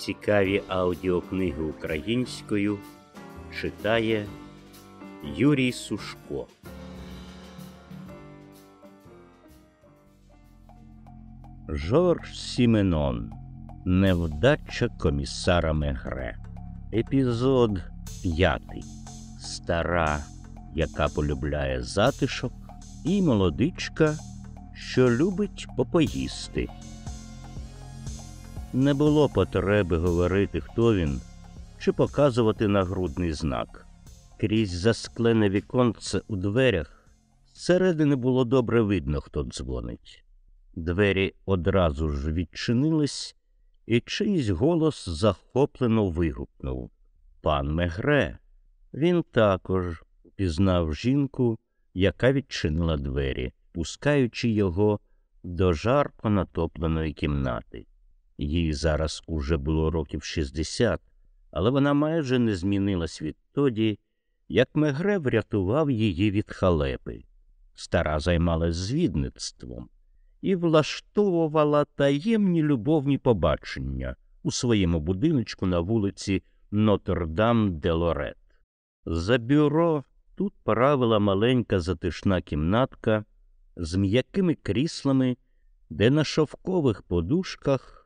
Цікаві аудіокниги українською читає Юрій Сушко. Жорж Сіменон. Невдача комісара Мегре. Епізод п'ятий. Стара, яка полюбляє затишок, і молодичка, що любить попоїсти. Не було потреби говорити, хто він, чи показувати нагрудний знак. Крізь засклене віконце у дверях зсередини було добре видно, хто дзвонить. Двері одразу ж відчинились, і чийсь голос захоплено вигукнув Пан Мегре. Він також пізнав жінку, яка відчинила двері, пускаючи його до жарко натопленої кімнати. Їй зараз уже було років 60, але вона майже не змінилась відтоді, як Мегре врятував її від халепи. Стара займалась звідництвом і влаштовувала таємні любовні побачення у своєму будиночку на вулиці Нотр-Дам де Лорет. За бюро тут правила маленька затишна кімнатка з м'якими кріслами, де на шовкових подушках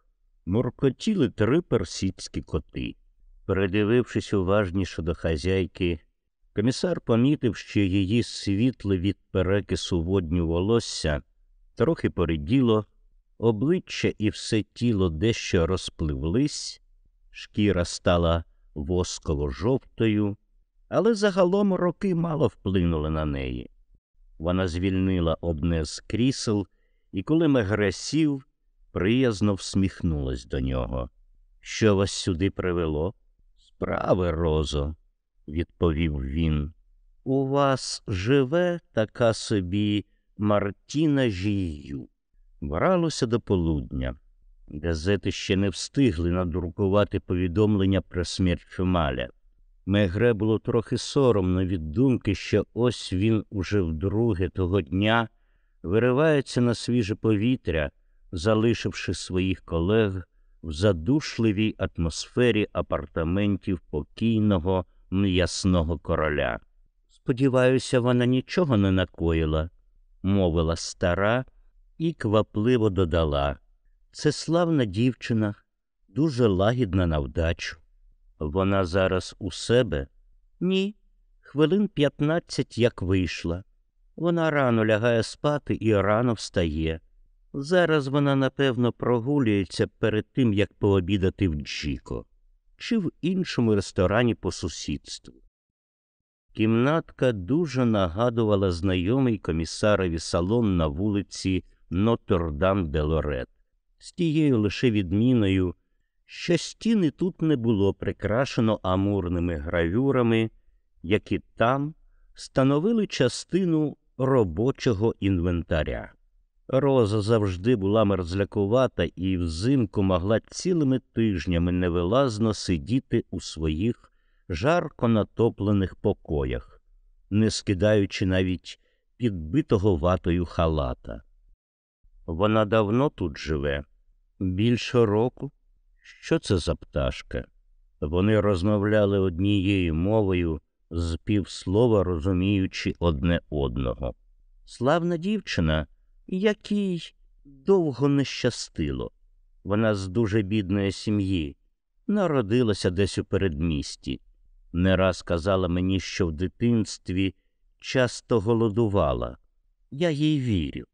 муркотіли три персидські коти. Передивившись уважніше до хазяйки, комісар помітив, що її світле від перекису водню волосся трохи пориділо, обличчя і все тіло дещо розпливлись, шкіра стала восково жовтою, але загалом роки мало вплинули на неї. Вона звільнила одне з крісел, і коли Мегре сів, приязно всміхнулась до нього. Що вас сюди привело? Справи, Розо, відповів він. У вас живе така собі Мартіна Жію. Вралося до полудня. Газети ще не встигли надрукувати повідомлення про смерть Фемаля. Мегре було трохи соромно від думки, що ось він уже вдруге того дня виривається на свіже повітря, залишивши своїх колег в задушливій атмосфері апартаментів покійного м'ясного короля. Сподіваюся, вона нічого не накоїла, мовила стара і квапливо додала. Це славна дівчина, дуже лагідна на вдачу. Вона зараз у себе? Ні, хвилин п'ятнадцять як вийшла. Вона рано лягає спати і рано встає. Зараз вона, напевно, прогулюється перед тим, як пообідати в Джіко чи в іншому ресторані по сусідству. Кімнатка дуже нагадувала знайомий комісарові салон на вулиці Нотр-Дам де Лорет, з тією лише відміною, що стіни тут не було прикрашено амурними гравюрами, які там становили частину робочого інвентаря. Роза завжди була мерзлякувата і взимку могла цілими тижнями невилазно сидіти у своїх жарко натоплених покоях, не скидаючи навіть підбитого ватою халата. Вона давно тут живе, більше року. Що це за пташка? Вони розмовляли однією мовою, з півслова розуміючи одне одного. Славна дівчина, якій довго не щастило. Вона з дуже бідної сім'ї, народилася десь у передмісті. Не раз казала мені, що в дитинстві часто голодувала. Я їй вірю.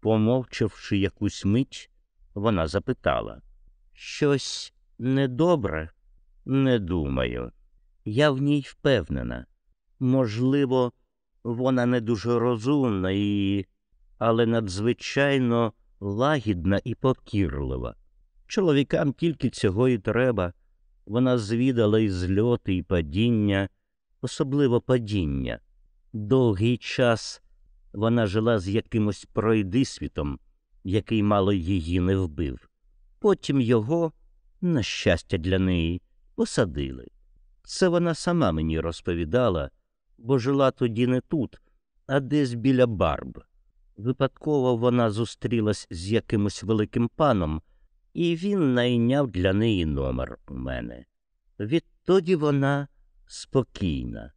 Помовчавши якусь мить, вона запитала Щось недобре? Не думаю. Я в ній впевнена. Можливо, вона не дуже розумна і, але надзвичайно лагідна і покірлива. Чоловікам тільки цього і треба. Вона звідала і зльоти, і падіння, особливо падіння. Довгий час вона жила з якимось пройдисвітом, який мало її не вбив. Потім його, на щастя для неї, посадили. Це вона сама мені розповідала, бо жила тоді не тут, а десь біля барб. Випадково вона зустрілась з якимось великим паном і він найняв для неї номер у мене. Відтоді вона спокійна.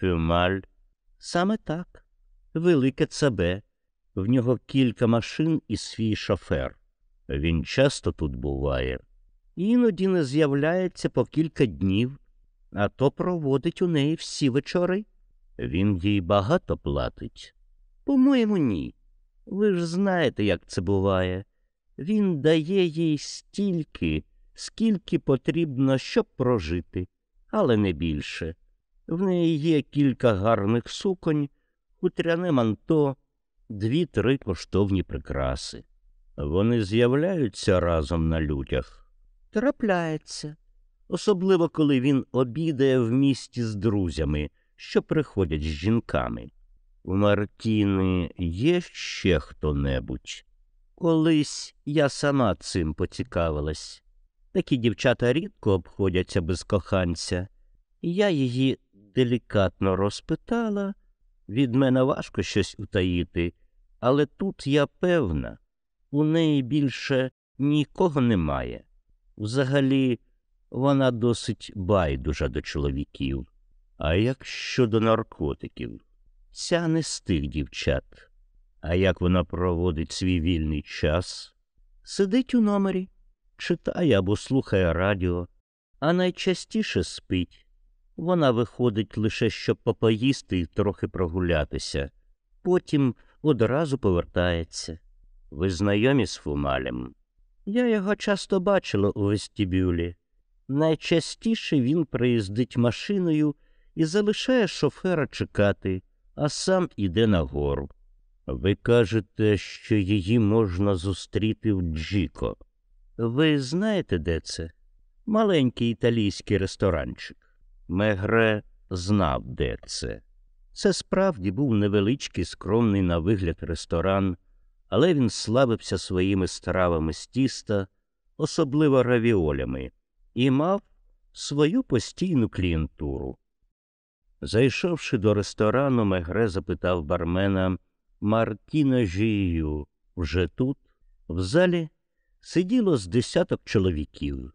Фюмаль саме так, велике ЦБ. В нього кілька машин і свій шофер. Він часто тут буває. Іноді не з'являється по кілька днів, а то проводить у неї всі вечори. Він їй багато платить. По-моєму, ні. Ви ж знаєте, як це буває. Він дає їй стільки, скільки потрібно, щоб прожити, але не більше. В неї є кілька гарних суконь, хутряне манто, дві-три коштовні прикраси. Вони з'являються разом на людях. Трапляється, особливо коли він обідає в місті з друзями, що приходять з жінками. У Мартіни є ще хто-небудь. Колись я сама цим поцікавилась. Такі дівчата рідко обходяться без коханця. Я її делікатно розпитала. Від мене важко щось утаїти, але тут я певна, у неї більше нікого немає. Взагалі, вона досить байдужа до чоловіків. А як щодо наркотиків? Ця не з тих дівчат. А як вона проводить свій вільний час? Сидить у номері, читає або слухає радіо, а найчастіше спить. Вона виходить лише щоб попоїсти і трохи прогулятися, потім одразу повертається. Ви знайомі з Фумалем? Я його часто бачила у вестибюлі. Найчастіше він приїздить машиною і залишає шофера чекати, а сам іде нагору. Ви кажете, що її можна зустріти в Джіко. Ви знаєте, де це? Маленький італійський ресторанчик. Мегре знав, де це. Це справді був невеличкий, скромний на вигляд ресторан, але він славився своїми стравами з тіста, особливо равіолями, і мав свою постійну клієнтуру. Зайшовши до ресторану, Мегре запитав бармена Мартіна Жію. Вже тут, в залі, сиділо з десяток чоловіків.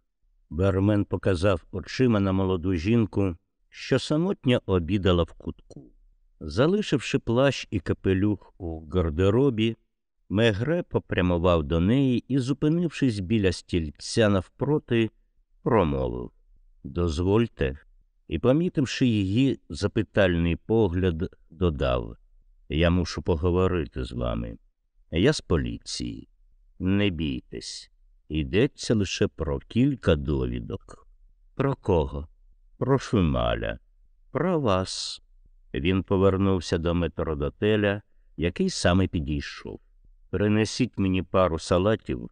Бармен показав очима на молоду жінку, що самотньо обідала в кутку. Залишивши плащ і капелюх у гардеробі, Мегре попрямував до неї і, зупинившись біля стільця навпроти, промовив Дозвольте, і, помітивши її запитальний погляд, додав Я мушу поговорити з вами. Я з поліції. Не бійтесь. Йдеться лише про кілька довідок. Про кого? Про Шумаля. Про вас. Він повернувся до метродотеля, який саме підійшов. Принесіть мені пару салатів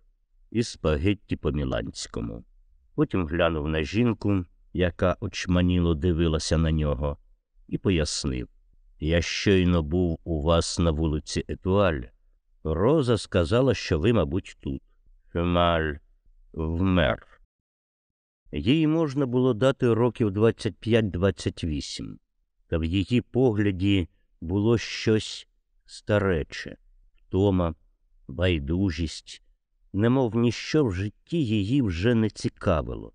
і спагетті по міланському. Потім глянув на жінку, яка очманіло дивилася на нього, і пояснив Я щойно був у вас на вулиці Етуаль. Роза сказала, що ви, мабуть, тут. Фюмаль вмер. Їй можна було дати років 25-28, та в її погляді було щось старече, втома, байдужість, немов ніщо в житті її вже не цікавило.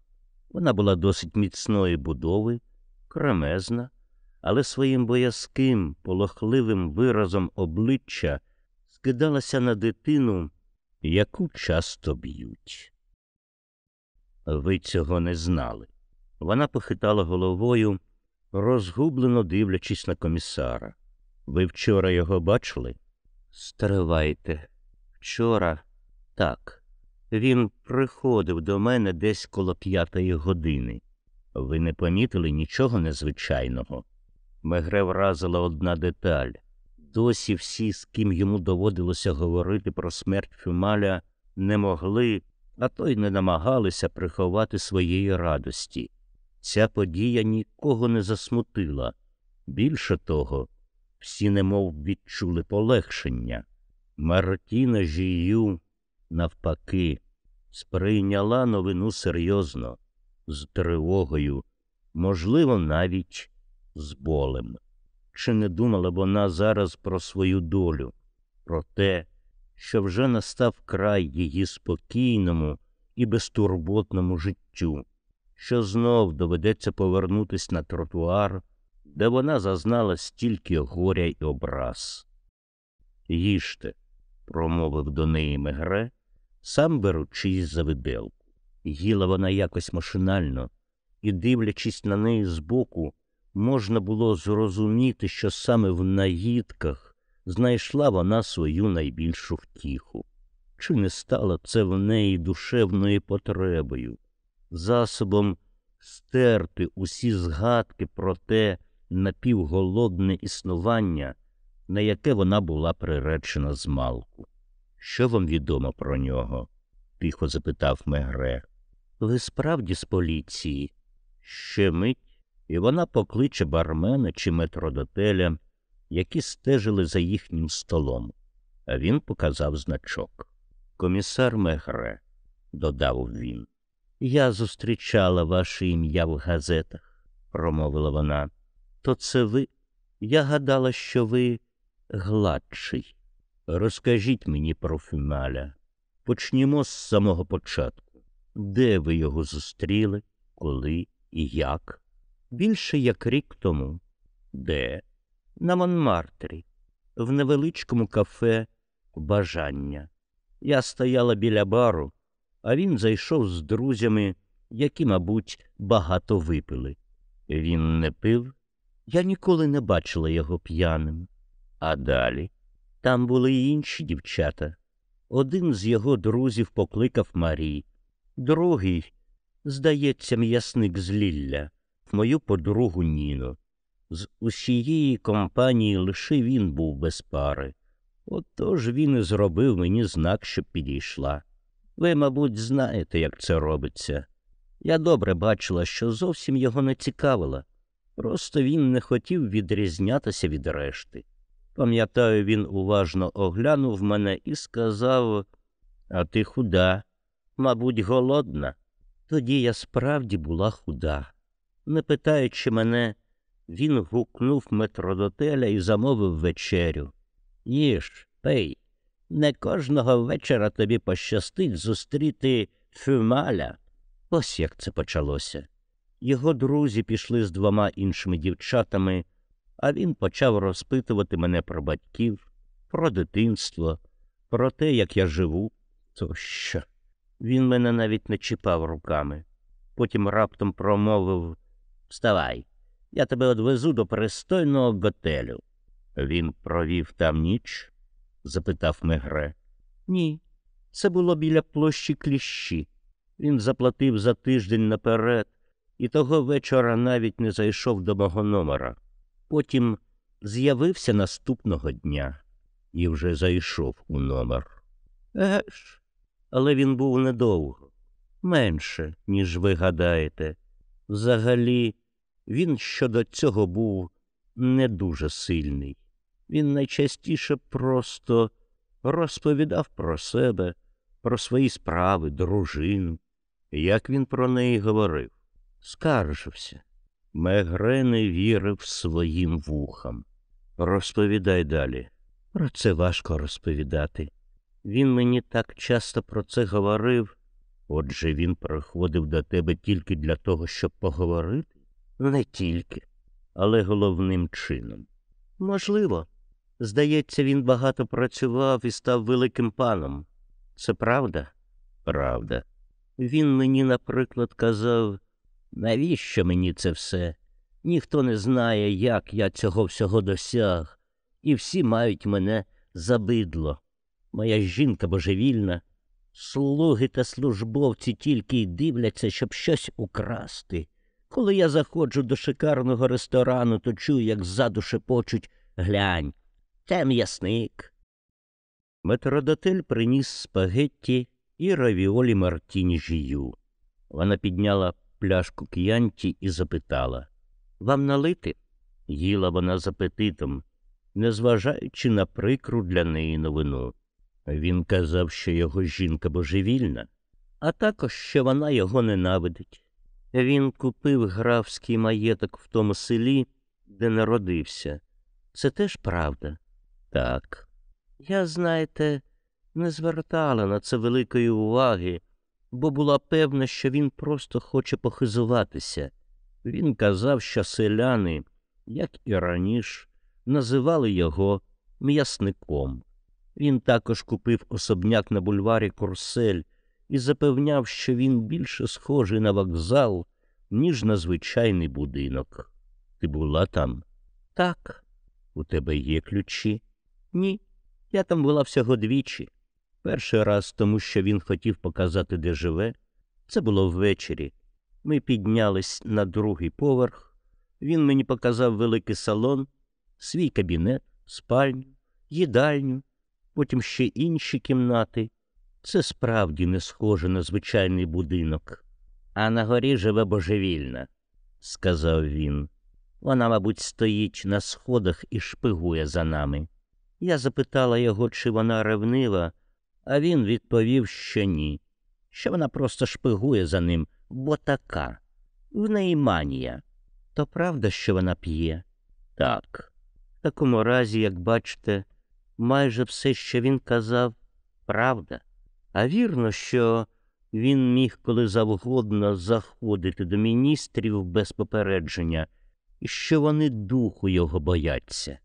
Вона була досить міцної будови, кремезна, але своїм боязким, полохливим виразом обличчя скидалася на дитину, яку часто б'ють. Ви цього не знали. Вона похитала головою, розгублено дивлячись на комісара. Ви вчора його бачили? Стривайте. Вчора так. Він приходив до мене десь коло п'ятої години. Ви не помітили нічого незвичайного. Мегре вразила одна деталь. Досі всі, з ким йому доводилося говорити про смерть Фюмаля, не могли, а то й не намагалися приховати своєї радості. Ця подія нікого не засмутила. Більше того, всі немов відчули полегшення. Мартіна Жію, навпаки, сприйняла новину серйозно, з тривогою, можливо, навіть з болем. Чи не думала вона зараз про свою долю, про те, що вже настав край її спокійному і безтурботному життю, що знов доведеться повернутись на тротуар, де вона зазнала стільки горя й образ. Їжте, промовив до неї Мегре, сам беручись за виделку. Їла вона якось машинально, і, дивлячись на неї збоку, можна було зрозуміти, що саме в наїдках знайшла вона свою найбільшу втіху. Чи не стало це в неї душевною потребою, засобом стерти усі згадки про те напівголодне існування, на яке вона була приречена з малку? Що вам відомо про нього? тихо запитав Мегре. Ви справді з поліції? Ще мить, і вона покличе бармена чи метродотеля, які стежили за їхнім столом, а він показав значок. Комісар Мегре, додав він. Я зустрічала ваше ім'я в газетах, промовила вона. То це ви? Я гадала, що ви гладший. Розкажіть мені про фіналя. Почнімо з самого початку. Де ви його зустріли, коли і як? Більше як рік тому. Де? На Монмартрі, в невеличкому кафе Бажання. Я стояла біля бару, а він зайшов з друзями, які, мабуть, багато випили. Він не пив. Я ніколи не бачила його п'яним. А далі там були й інші дівчата. Один з його друзів покликав Марі, другий, здається, м'ясник з Лілля, мою подругу Ніну. З усієї компанії лише він був без пари. Отож він і зробив мені знак, щоб підійшла. Ви, мабуть, знаєте, як це робиться. Я добре бачила, що зовсім його не цікавила. Просто він не хотів відрізнятися від решти. Пам'ятаю, він уважно оглянув мене і сказав А ти худа, мабуть, голодна. Тоді я справді була худа. Не питаючи мене, він гукнув метродотеля і замовив вечерю. Їж, пей, не кожного вечора тобі пощастить зустріти фюмаля. Ось як це почалося. Його друзі пішли з двома іншими дівчатами, а він почав розпитувати мене про батьків, про дитинство, про те, як я живу, тощо. Він мене навіть не чіпав руками. Потім раптом промовив Вставай, я тебе одвезу до пристойного готелю. Він провів там ніч? запитав Мегре. Ні, це було біля площі кліщі. Він заплатив за тиждень наперед і того вечора навіть не зайшов до мого номера. Потім з'явився наступного дня і вже зайшов у номер. Еге ж, але він був недовго, менше, ніж ви гадаєте. Взагалі, він щодо цього був не дуже сильний. Він найчастіше просто розповідав про себе, про свої справи, дружину. Як він про неї говорив, скаржився. Мегре не вірив своїм вухам. Розповідай далі. Про це важко розповідати. Він мені так часто про це говорив. Отже, він приходив до тебе тільки для того, щоб поговорити? Не тільки, але головним чином. Можливо. Здається, він багато працював і став великим паном. Це правда? Правда. Він мені, наприклад, казав, навіщо мені це все? Ніхто не знає, як я цього всього досяг, і всі мають мене за бидло. Моя жінка божевільна. Слуги та службовці тільки й дивляться, щоб щось украсти. Коли я заходжу до шикарного ресторану, то чую, як ззаду шепочуть глянь. Це м'ясник. Метродотель приніс спагетті і равіолі Мартіні жію. Вона підняла пляшку к'янті і запитала Вам налити? Їла вона з апетитом, незважаючи на прикру для неї новину. Він казав, що його жінка божевільна, а також що вона його ненавидить. Він купив графський маєток в тому селі, де народився. Це теж правда. Так. Я, знаєте, не звертала на це великої уваги, бо була певна, що він просто хоче похизуватися. Він казав, що селяни, як і раніше, називали його м'ясником. Він також купив особняк на бульварі Курсель і запевняв, що він більше схожий на вокзал, ніж на звичайний будинок. Ти була там? Так. У тебе є ключі? Ні. Я там була всього двічі. Перший раз тому, що він хотів показати, де живе. Це було ввечері. Ми піднялись на другий поверх. Він мені показав великий салон, свій кабінет, спальню, їдальню, потім ще інші кімнати. Це справді не схоже на звичайний будинок. А на горі живе божевільна, сказав він. Вона, мабуть, стоїть на сходах і шпигує за нами. Я запитала його, чи вона ревнива, а він відповів, що ні, що вона просто шпигує за ним, бо така. В неї манія. То правда, що вона п'є? Так. В такому разі, як бачите, майже все, що він казав, правда. А вірно, що він міг коли завгодно заходити до міністрів без попередження, і що вони духу його бояться.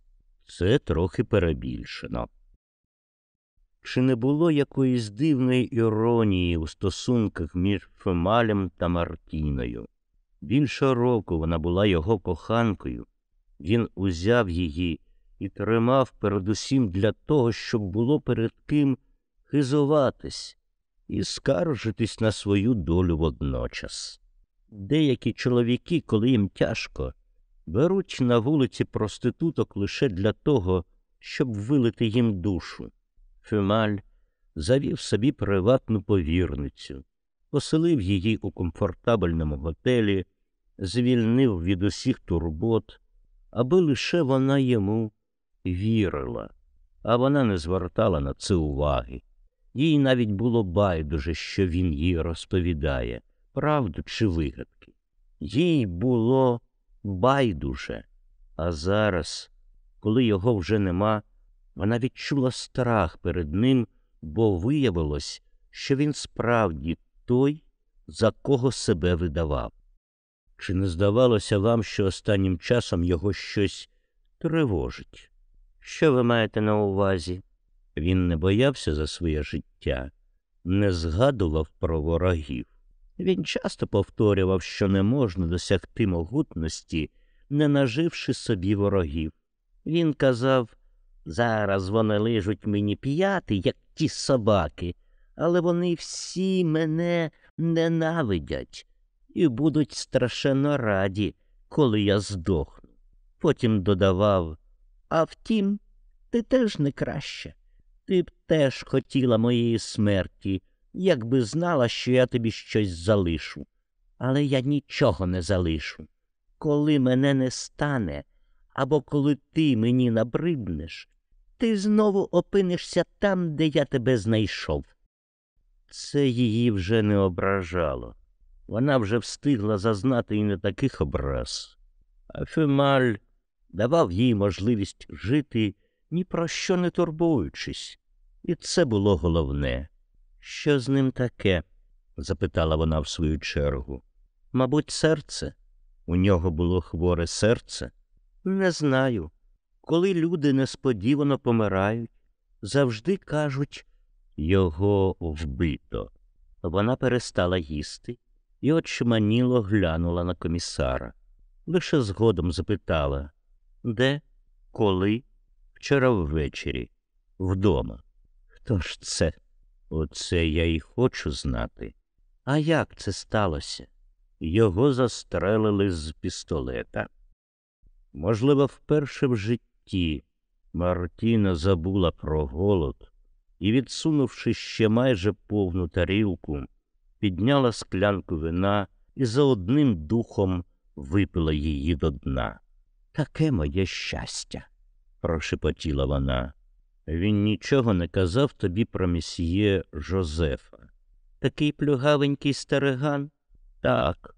Це трохи перебільшено. Чи не було якоїсь дивної іронії у стосунках між Фемалем та Мартіною? Більше року вона була його коханкою. Він узяв її і тримав передусім для того, щоб було перед ким хизуватись і скаржитись на свою долю водночас. Деякі чоловіки, коли їм тяжко, беруть на вулиці проституток лише для того, щоб вилити їм душу. Фюмаль завів собі приватну повірницю, поселив її у комфортабельному готелі, звільнив від усіх турбот, аби лише вона йому вірила, а вона не звертала на це уваги. Їй навіть було байдуже, що він їй розповідає, правду чи вигадки. Їй було байдуже, а зараз, коли його вже нема, вона відчула страх перед ним, бо виявилось, що він справді той, за кого себе видавав. Чи не здавалося вам, що останнім часом його щось тривожить? Що ви маєте на увазі? Він не боявся за своє життя, не згадував про ворогів. Він часто повторював, що не можна досягти могутності, не наживши собі ворогів. Він казав зараз вони лижуть мені п'яти, як ті собаки, але вони всі мене ненавидять і будуть страшенно раді, коли я здохну. Потім додавав А втім, ти теж не краще. Ти б теж хотіла моєї смерті, якби знала, що я тобі щось залишу. Але я нічого не залишу. Коли мене не стане, або коли ти мені набриднеш, ти знову опинишся там, де я тебе знайшов. Це її вже не ображало. Вона вже встигла зазнати і не таких образ. А Фемаль давав їй можливість жити, ні про що не турбуючись. І це було головне. Що з ним таке? запитала вона в свою чергу. Мабуть, серце. У нього було хворе серце? Не знаю. Коли люди несподівано помирають, завжди кажуть його вбито. Вона перестала їсти і очманіло глянула на комісара. Лише згодом запитала де, коли? Вчора ввечері, вдома. Хто ж це? Оце я й хочу знати. А як це сталося? Його застрелили з пістолета. Можливо, вперше в житті Мартіна забула про голод і, відсунувши ще майже повну тарілку, підняла склянку вина і за одним духом випила її до дна. Таке моє щастя, прошепотіла вона. Він нічого не казав тобі про месьє Жозефа. Такий плюгавенький стариган? Так.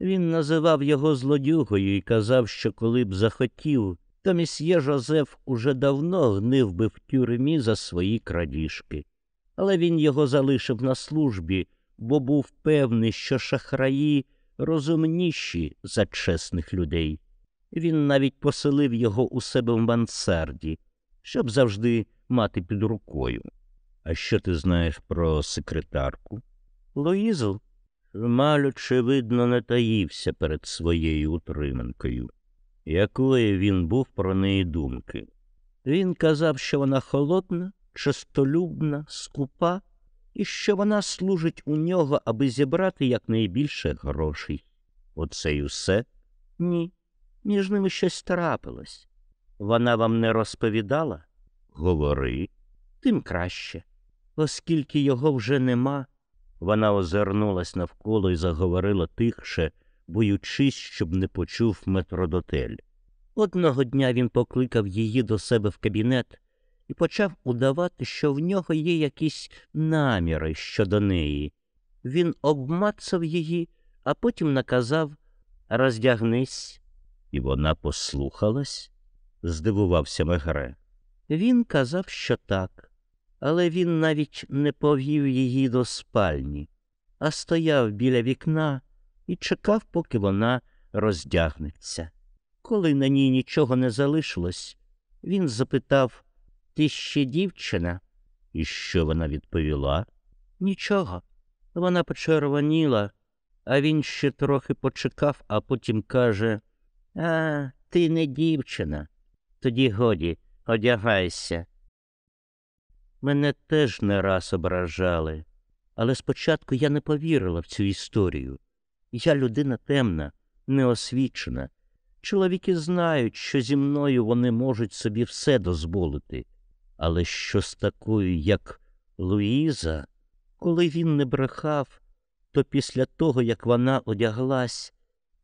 Він називав його злодюгою і казав, що коли б захотів, то месьє Жозеф уже давно гнив би в тюрмі за свої крадіжки. Але він його залишив на службі, бо був певний, що шахраї розумніші за чесних людей. Він навіть поселив його у себе в мансарді, щоб завжди мати під рукою. А що ти знаєш про секретарку? Луїзу? Маль, очевидно, не таївся перед своєю утриманкою. Якої він був про неї думки? Він казав, що вона холодна, чистолюбна, скупа, і що вона служить у нього, аби зібрати якнайбільше грошей. Оце й усе? Ні. Між ними щось трапилось. Вона вам не розповідала? Говори, тим краще. Оскільки його вже нема, вона озирнулась навколо і заговорила тихше, боючись, щоб не почув метродотель. Одного дня він покликав її до себе в кабінет і почав удавати, що в нього є якісь наміри щодо неї. Він обмацав її, а потім наказав роздягнись. І вона послухалась, здивувався Мегре. Він казав, що так, але він навіть не повів її до спальні, а стояв біля вікна і чекав, поки вона роздягнеться. Коли на ній нічого не залишилось, він запитав Ти ще дівчина? І що вона відповіла? Нічого. Вона почервоніла, а він ще трохи почекав, а потім каже А, ти не дівчина. Тоді годі, одягайся. Мене теж не раз ображали, але спочатку я не повірила в цю історію. Я людина темна, неосвічена. Чоловіки знають, що зі мною вони можуть собі все дозволити, але що з такою, як Луїза, коли він не брехав, то після того, як вона одяглась,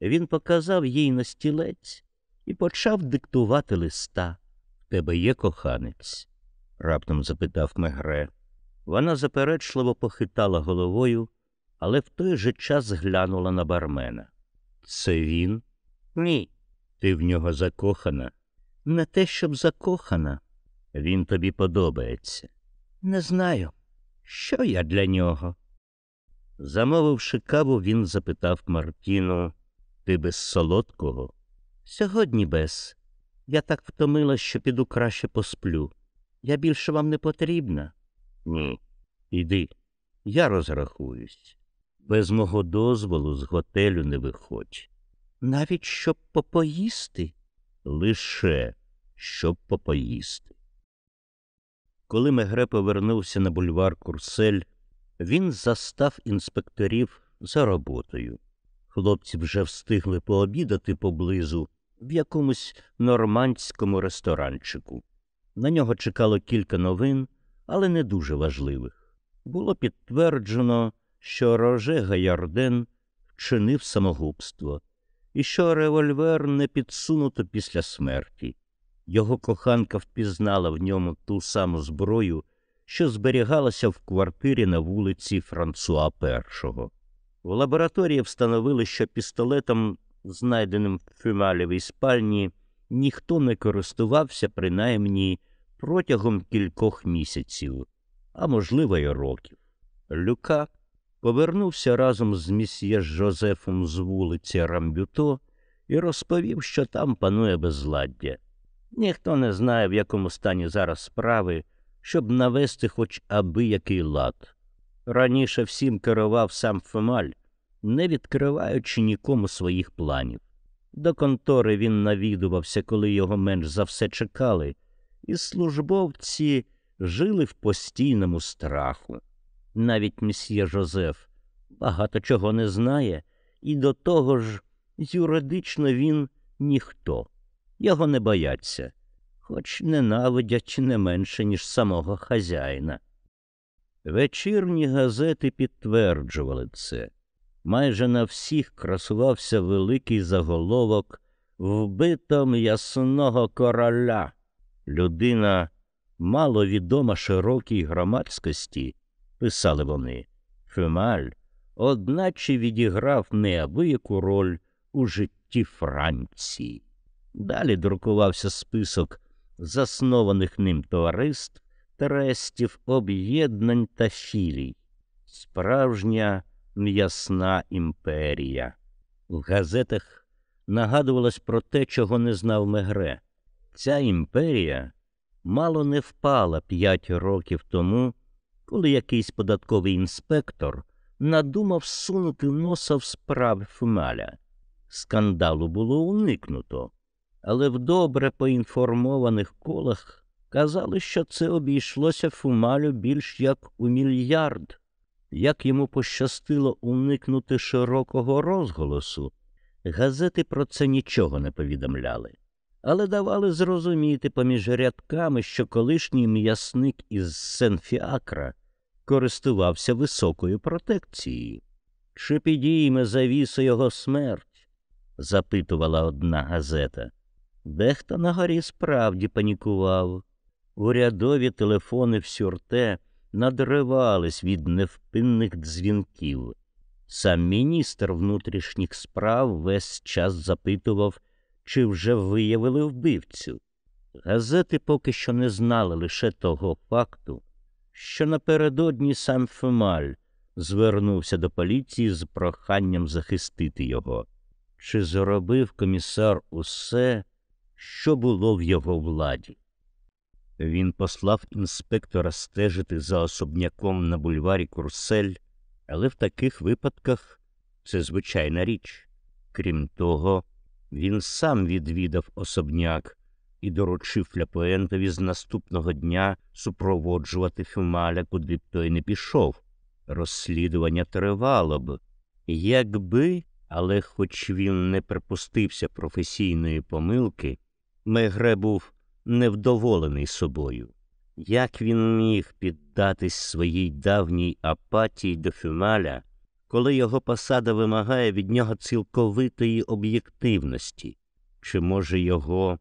він показав їй на стілець і почав диктувати листа. Тебе є коханець? раптом запитав Мегре. Вона заперечливо похитала головою, але в той же час глянула на бармена. Це він? Ні. Ти в нього закохана? Не те, щоб закохана. Він тобі подобається. Не знаю, що я для нього. Замовивши каву, він запитав Мартіну Ти без солодкого? Сьогодні без. Я так втомила, що піду краще посплю. Я більше вам не потрібна. Ні. Іди, я розрахуюсь. Без мого дозволу з готелю не виходь. Навіть щоб попоїсти? Лише щоб попоїсти. Коли Мегре повернувся на бульвар Курсель, він застав інспекторів за роботою. Хлопці вже встигли пообідати поблизу в якомусь нормандському ресторанчику. На нього чекало кілька новин, але не дуже важливих. Було підтверджено, що Роже Гаярден вчинив самогубство і що револьвер не підсунуто після смерті. Його коханка впізнала в ньому ту саму зброю, що зберігалася в квартирі на вулиці Франсуа І. В лабораторії встановили, що пістолетом, знайденим в фюмалєвій спальні, ніхто не користувався принаймні протягом кількох місяців, а можливо, й років. Люка повернувся разом з місьє Жозефом з вулиці Рамбюто і розповів, що там панує безладдя. Ніхто не знає, в якому стані зараз справи, щоб навести хоч аби який лад. Раніше всім керував сам Фемаль, не відкриваючи нікому своїх планів. До контори він навідувався, коли його менш за все чекали, і службовці жили в постійному страху. Навіть мсьє Жозеф багато чого не знає, і до того ж, юридично він ніхто. Його не бояться, хоч ненавидять не менше, ніж самого хазяїна. Вечірні газети підтверджували це. Майже на всіх красувався великий заголовок Вбито ясного короля. Людина маловідома широкій громадськості, писали вони, Фемаль, одначе відіграв неабияку роль у житті Франції. Далі друкувався список заснованих ним товариств, трестів, об'єднань та філій. Справжня м'ясна імперія. В газетах нагадувалось про те, чого не знав Мегре. Ця імперія мало не впала п'ять років тому, коли якийсь податковий інспектор надумав сунути носа в справи Фумаля. Скандалу було уникнуто, але в добре поінформованих колах казали, що це обійшлося Фумалю більш як у мільярд. Як йому пощастило уникнути широкого розголосу, газети про це нічого не повідомляли, але давали зрозуміти поміж рядками, що колишній м'ясник із Сен-Фіакра користувався високою протекцією. Чи підійме завісу його смерть? запитувала одна газета. Дехто на горі справді панікував. Урядові телефони в сюрте надривались від невпинних дзвінків. Сам міністр внутрішніх справ весь час запитував, чи вже виявили вбивцю. Газети поки що не знали лише того факту, що напередодні сам Фемаль звернувся до поліції з проханням захистити його. Чи зробив комісар усе, що було в його владі? Він послав інспектора стежити за особняком на бульварі Курсель, але в таких випадках це звичайна річ. Крім того, він сам відвідав особняк і доручив Ляпоентові з наступного дня супроводжувати Фюмаля, куди б той не пішов. Розслідування тривало б, якби, але хоч він не припустився професійної помилки, Мегре був невдоволений собою. Як він міг піддатись своїй давній апатії до Фюмаля, коли його посада вимагає від нього цілковитої об'єктивності? Чи, може, його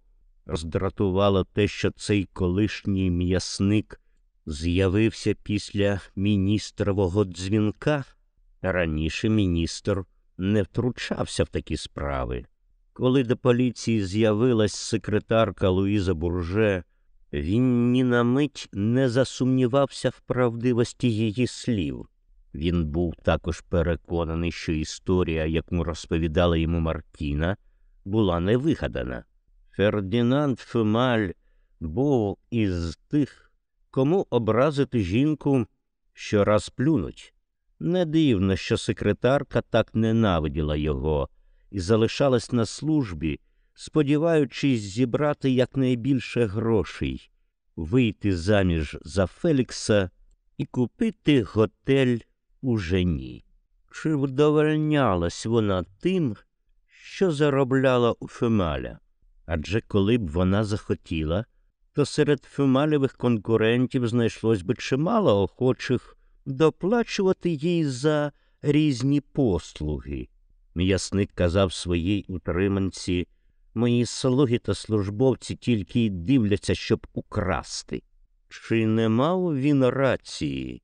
роздратувало те, що цей колишній м'ясник з'явився після міністрового дзвінка? Раніше міністр не втручався в такі справи. Коли до поліції з'явилась секретарка Луїза Бурже, він ні на мить не засумнівався в правдивості її слів. Він був також переконаний, що історія, яку розповідала йому Мартіна, була невигадана. Фердинанд Фемаль був із тих, кому образити жінку щораз плюнуть. Не дивно, що секретарка так ненавиділа його і залишалась на службі, сподіваючись зібрати якнайбільше грошей, вийти заміж за Фелікса і купити готель у жені. Чи вдовольнялась вона тим, що заробляла у Фемаля? Адже коли б вона захотіла, то серед фемалєвих конкурентів знайшлось би чимало охочих доплачувати їй за різні послуги. М'ясник казав своїй утриманці мої слуги та службовці тільки й дивляться, щоб украсти. Чи не мав він рації?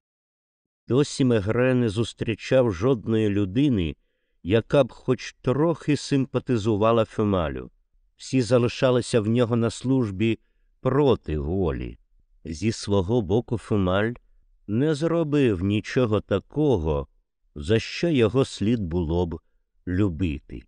Досі Мегре не зустрічав жодної людини, яка б хоч трохи симпатизувала Фемалю. Всі залишалися в нього на службі проти волі. Зі свого боку Фемаль не зробив нічого такого, за що його слід було б любити.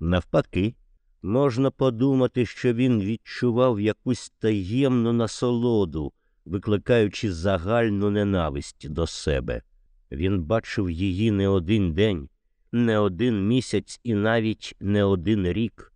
Навпаки, можна подумати, що він відчував якусь таємну насолоду, викликаючи загальну ненависть до себе. Він бачив її не один день, не один місяць і навіть не один рік,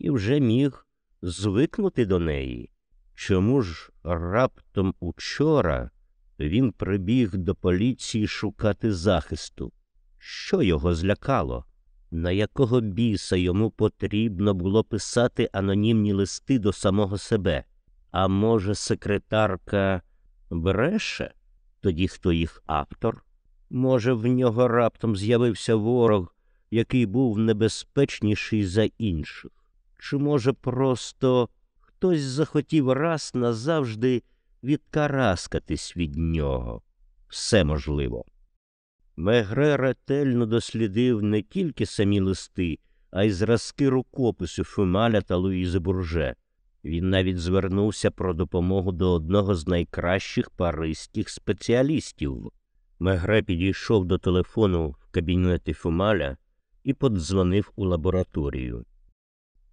і вже міг звикнути до неї. Чому ж раптом учора він прибіг до поліції шукати захисту? Що його злякало? На якого біса йому потрібно було писати анонімні листи до самого себе? А може, секретарка бреше? Тоді хто їх автор? Може, в нього раптом з'явився ворог, який був небезпечніший за інших? Чи, може, просто хтось захотів раз назавжди відкараскатись від нього? Все можливо. Мегре ретельно дослідив не тільки самі листи, а й зразки рукопису Фюмаля та Луїзи Бурже. Він навіть звернувся про допомогу до одного з найкращих паризьких спеціалістів. Мегре підійшов до телефону в кабінеті Фумаля і подзвонив у лабораторію.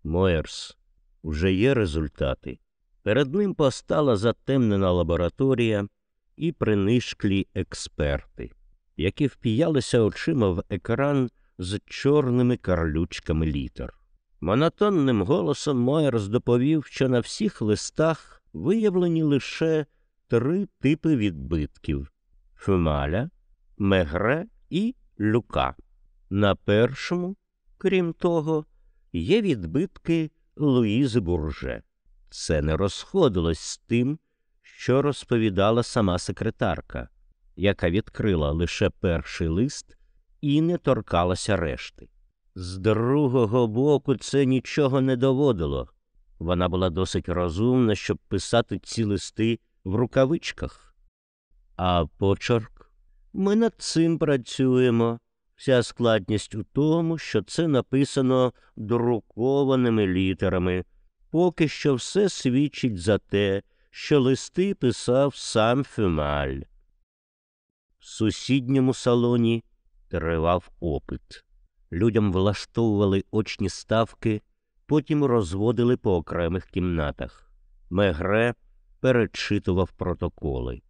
Моерс, уже є результати. Перед ним постала затемнена лабораторія і принишклі експерти, які впіялися очима в екран з чорними карлючками літер. Монотонним голосом Моерс доповів, що на всіх листах виявлені лише три типи відбитків Фюмаля, Мегре і Люка. На першому, крім того, є відбитки Луїзи Бурже. Це не розходилось з тим, що розповідала сама секретарка, яка відкрила лише перший лист і не торкалася решти. З другого боку, це нічого не доводило. Вона була досить розумна, щоб писати ці листи в рукавичках. А почерк ми над цим працюємо. Вся складність у тому, що це написано друкованими літерами. Поки що все свідчить за те, що листи писав сам Фюмаль. В сусідньому салоні тривав опит. Людям влаштовували очні ставки, потім розводили по окремих кімнатах. Мегре перечитував протоколи.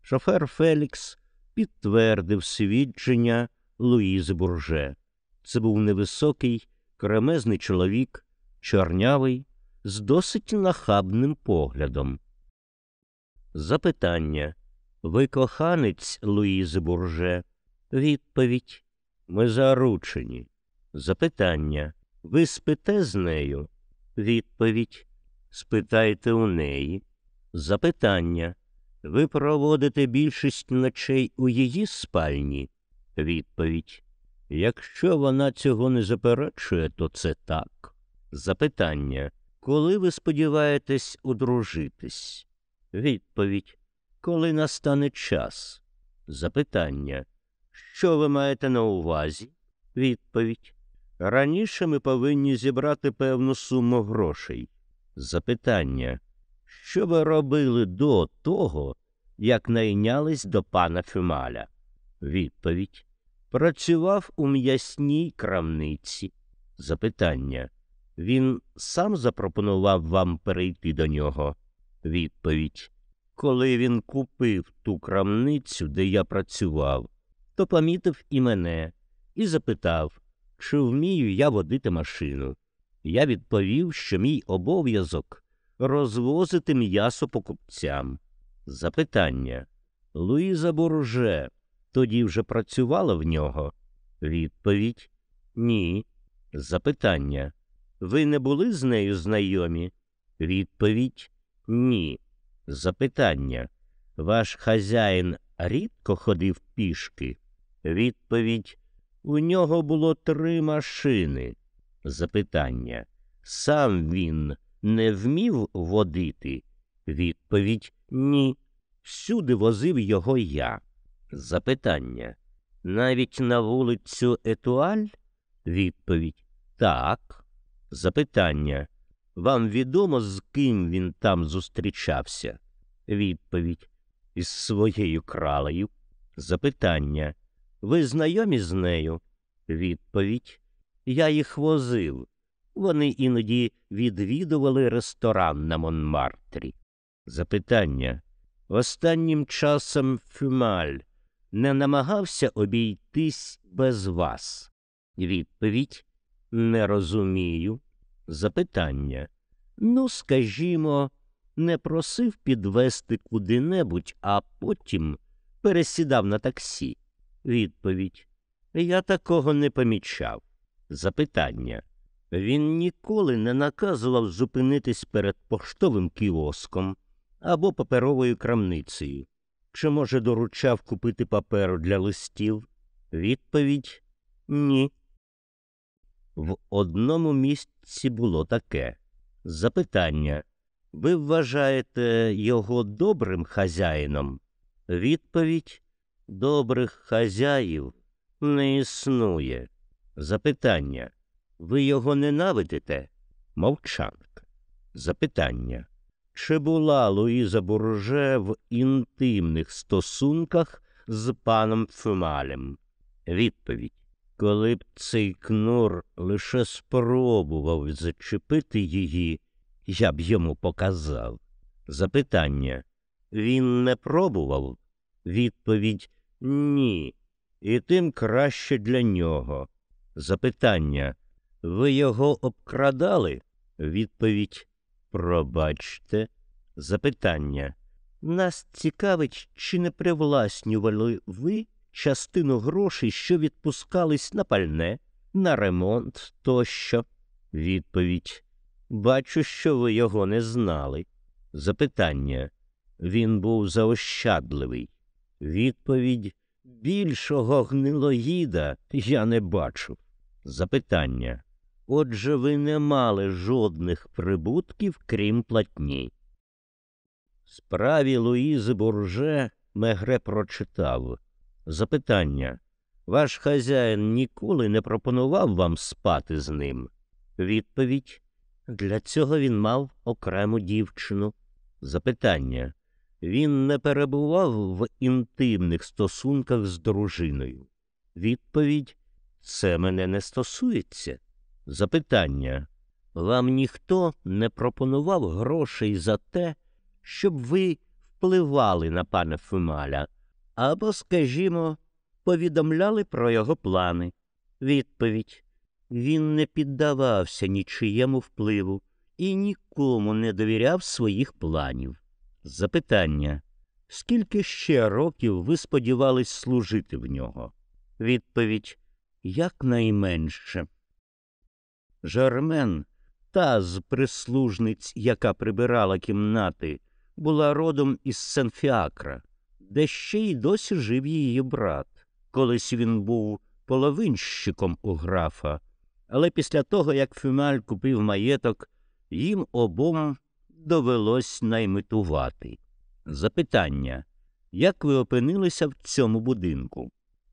Шофер Фелікс підтвердив свідчення Луїзи Бурже. Це був невисокий, кремезний чоловік, чорнявий, з досить нахабним поглядом. Запитання Ви коханець Луїзи Бурже? Відповідь Ми заручені. Запитання Ви спите з нею? Відповідь Спитайте у неї. Запитання Ви проводите більшість ночей у її спальні? Відповідь Якщо вона цього не заперечує, то це так. Запитання Коли ви сподіваєтесь одружитись? Відповідь Коли настане час? Запитання Що ви маєте на увазі? Відповідь Раніше ми повинні зібрати певну суму грошей. Запитання Що ви робили до того, як найнялись до пана Фюмаля? Відповідь Працював у м'ясній крамниці. Запитання. Він сам запропонував вам перейти до нього? Відповідь. Коли він купив ту крамницю, де я працював, то помітив і мене і запитав, чи вмію я водити машину. Я відповів, що мій обов'язок розвозити м'ясо покупцям. Запитання. Луїза Бурже тоді вже працювала в нього? Відповідь Ні. Запитання. Ви не були з нею знайомі? Відповідь Ні. Запитання. Ваш хазяїн рідко ходив пішки? Відповідь У нього було три машини. Запитання. Сам він не вмів водити? Відповідь Ні. Всюди возив його я. Запитання. Навіть на вулицю Етуаль? Відповідь Так. Запитання. Вам відомо, з ким він там зустрічався? Відповідь. Із своєю кралею. Запитання. Ви знайомі з нею? Відповідь. Я їх возив. Вони іноді відвідували ресторан на Монмартрі. Запитання. Останнім часом Фюмаль не намагався обійтись без вас? Відповідь не розумію. Запитання. Ну, скажімо, не просив підвести куди-небудь, а потім пересідав на таксі. Відповідь. Я такого не помічав. Запитання. Він ніколи не наказував зупинитись перед поштовим кіоском або паперовою крамницею. Чи, може, доручав купити паперу для листів? Відповідь ні. В одному місці було таке запитання. Ви вважаєте його добрим хазяїном? Відповідь добрих хазяїв не існує. Запитання. Ви його ненавидите? Мовчанка. Запитання. Чи була Луїза Бурже в інтимних стосунках з паном Фемалем? Відповідь. Коли б цей кнур лише спробував зачепити її, я б йому показав. Запитання. Він не пробував? Відповідь ні. І тим краще для нього. Запитання. Ви його обкрадали? Відповідь Пробачте. Запитання. Нас цікавить, чи не привласнювали ви частину грошей, що відпускались на пальне, на ремонт тощо? Відповідь. Бачу, що ви його не знали. Запитання. Він був заощадливий. Відповідь більшого гнилоїда я не бачу. Запитання. Отже, ви не мали жодних прибутків, крім платні. Справі Луїзи Бурже Мегре прочитав. Запитання. Ваш хазяїн ніколи не пропонував вам спати з ним? Відповідь. Для цього він мав окрему дівчину. Запитання. Він не перебував в інтимних стосунках з дружиною. Відповідь Це мене не стосується. Запитання. Вам ніхто не пропонував грошей за те, щоб ви впливали на пана Фемаля, або, скажімо, повідомляли про його плани. Відповідь. Він не піддавався нічиєму впливу і нікому не довіряв своїх планів. Запитання. Скільки ще років ви сподівались служити в нього? Відповідь якнайменше. Жермен, та з прислужниць, яка прибирала кімнати, була родом із Сенфіакра, де ще й досі жив її брат. Колись він був половинщиком у графа, але після того, як Фюмаль купив маєток, їм обом довелось наймитувати. Запитання. Як ви опинилися в цьому будинку?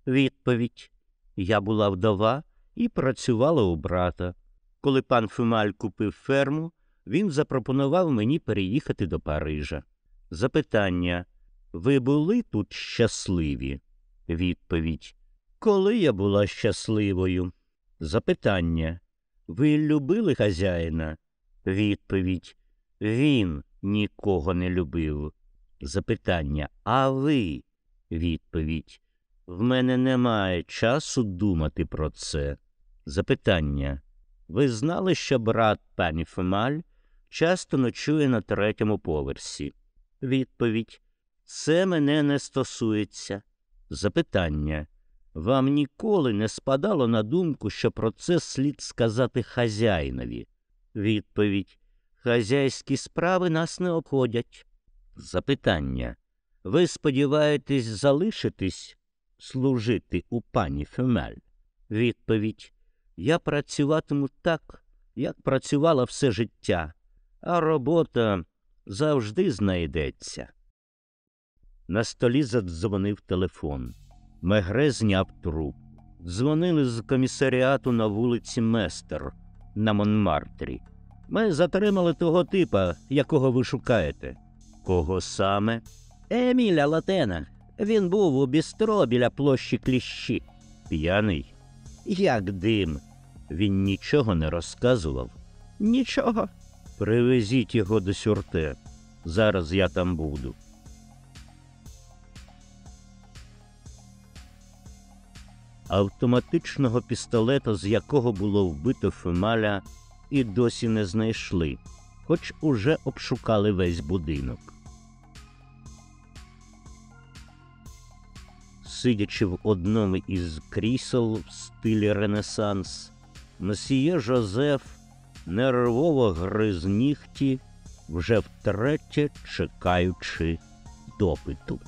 Відповідь. Я була вдова і працювала у брата. Коли пан Фюмаль купив ферму, він запропонував мені переїхати до Парижа. Запитання. Ви були тут щасливі? Відповідь. Коли я була щасливою? Запитання. Ви любили хазяїна? Відповідь. Він нікого не любив. Запитання. А ви? Відповідь. В мене немає часу думати про це. Запитання. Ви знали, що брат пані Фемаль часто ночує на третьому поверсі? Відповідь. Це мене не стосується. Запитання. Вам ніколи не спадало на думку, що про це слід сказати хазяїнові? Відповідь. Хазяйські справи нас не обходять. Запитання. Ви сподіваєтесь залишитись служити у пані Фемель? Відповідь. Я працюватиму так, як працювала все життя, а робота завжди знайдеться. На столі задзвонив телефон. Мегре зняв труп. Дзвонили з комісаріату на вулиці Местер на Монмартрі. Ми затримали того типа, якого ви шукаєте. Кого саме? Еміля Латена. Він був у бістро біля площі кліщі. П'яний? Як дим. Він нічого не розказував. Нічого. Привезіть його до сюрте. Зараз я там буду. Автоматичного пістолета, з якого було вбито Фемаля, і досі не знайшли, хоч уже обшукали весь будинок. Сидячи в одному із крісел в стилі Ренесанс, Месьє Жозеф нервово гриз нігті, вже втретє чекаючи допиту.